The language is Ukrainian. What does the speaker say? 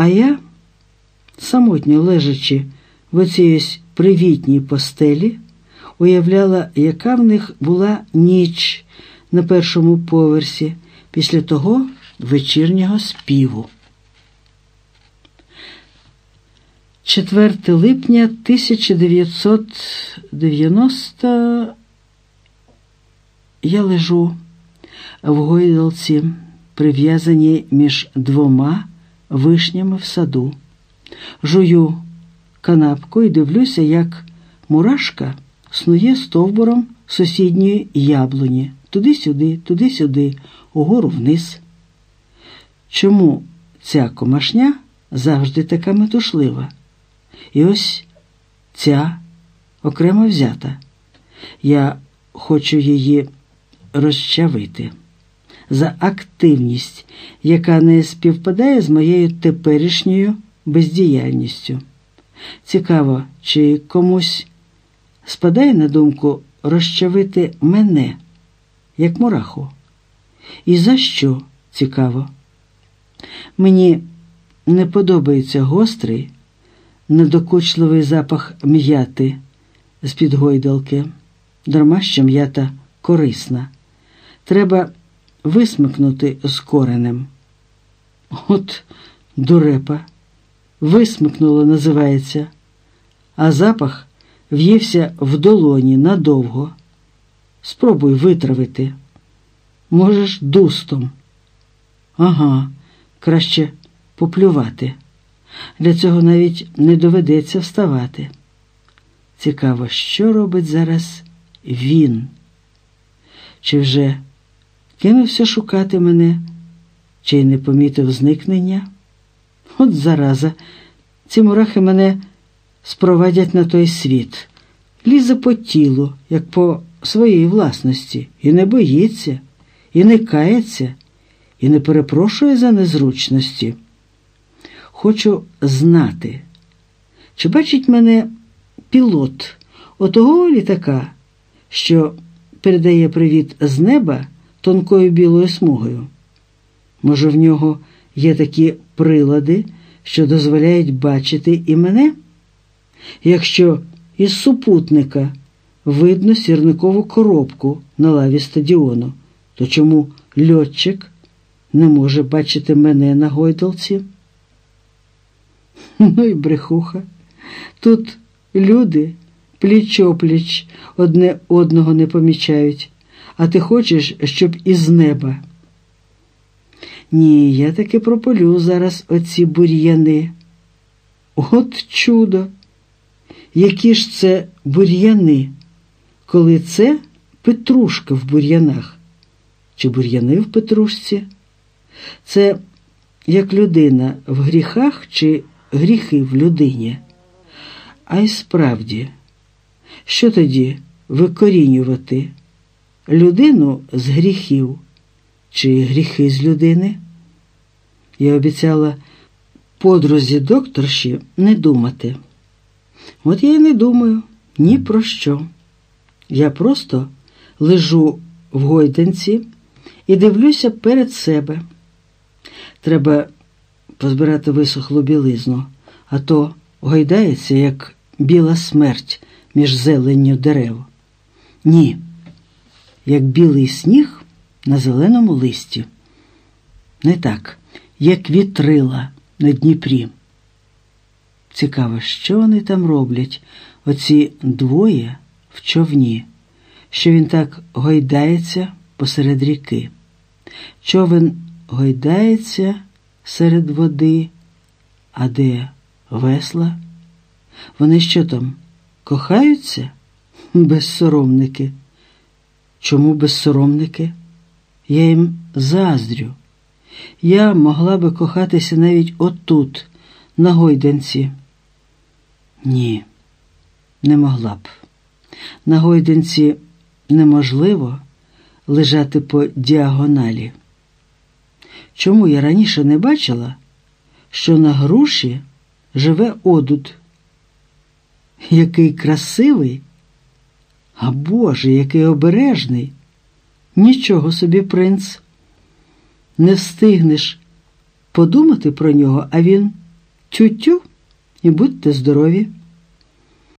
А я, самотньо лежачи в оцій привітній постелі, уявляла, яка в них була ніч на першому поверсі після того вечірнього співу. 4 липня 1990 я лежу в гойдалці, прив'язаній між двома вишнями в саду. Жую канапку і дивлюся, як мурашка снує стовбуром сусідньої яблуні, туди-сюди, туди-сюди, угору вниз. Чому ця комашня завжди така метушлива? І ось ця окремо взята. Я хочу її розчавити за активність, яка не співпадає з моєю теперішньою бездіяльністю. Цікаво, чи комусь спадає на думку розчавити мене, як мураху? І за що цікаво? Мені не подобається гострий, недокучливий запах м'яти з-під гойдалки, дарма що м'ята корисна. Треба висмикнути з коренем. От дурепа, висмикнуло називається, а запах в'ївся в долоні надовго. Спробуй витравити. Можеш дустом. Ага, краще поплювати. Для цього навіть не доведеться вставати. Цікаво, що робить зараз він? Чи вже кинувся шукати мене, чи й не помітив зникнення? От зараза, ці мурахи мене спровадять на той світ, лізе по тілу, як по своїй власності, і не боїться, і не кається, і не перепрошує за незручності. Хочу знати, чи бачить мене пілот отого літака, що передає привіт з неба тонкою білою смугою. Може, в нього є такі прилади, що дозволяють бачити і мене? Якщо із супутника видно сірникову коробку на лаві стадіону, то чому льотчик не може бачити мене на гойдалці? Ну і брехуха. Тут люди пліч-опліч одне одного не помічають, а ти хочеш, щоб із неба. Ні, я таки прополю зараз оці бур'яни. От чудо! Які ж це бур'яни, коли це петрушка в бур'янах, чи бур'яни в петрушці? Це як людина в гріхах чи гріхи в людині. А й справді, що тоді викорінювати людину з гріхів чи гріхи з людини? Я обіцяла подрузі докторші не думати. От я й не думаю ні про що. Я просто лежу в гойданці і дивлюся перед себе. Треба позбирати висохлу білизну, а то гойдається, як біла смерть між зеленню дерев. Ні, як білий сніг на зеленому листі. Не так, як вітрила на Дніпрі. Цікаво, що вони там роблять, оці двоє в човні, що він так гойдається посеред ріки. Човен гойдається серед води, а де весла? Вони що там, кохаються? Безсоромники. Чому безсоромники? Я їм заздрю. Я могла би кохатися навіть отут, на гойданці. Ні, не могла б. На гойданці неможливо лежати по діагоналі. Чому я раніше не бачила, що на груші живе одуд? Який красивий, а Боже, який обережний, нічого собі, принц. Не встигнеш подумати про нього, а він Тютю і будьте здорові!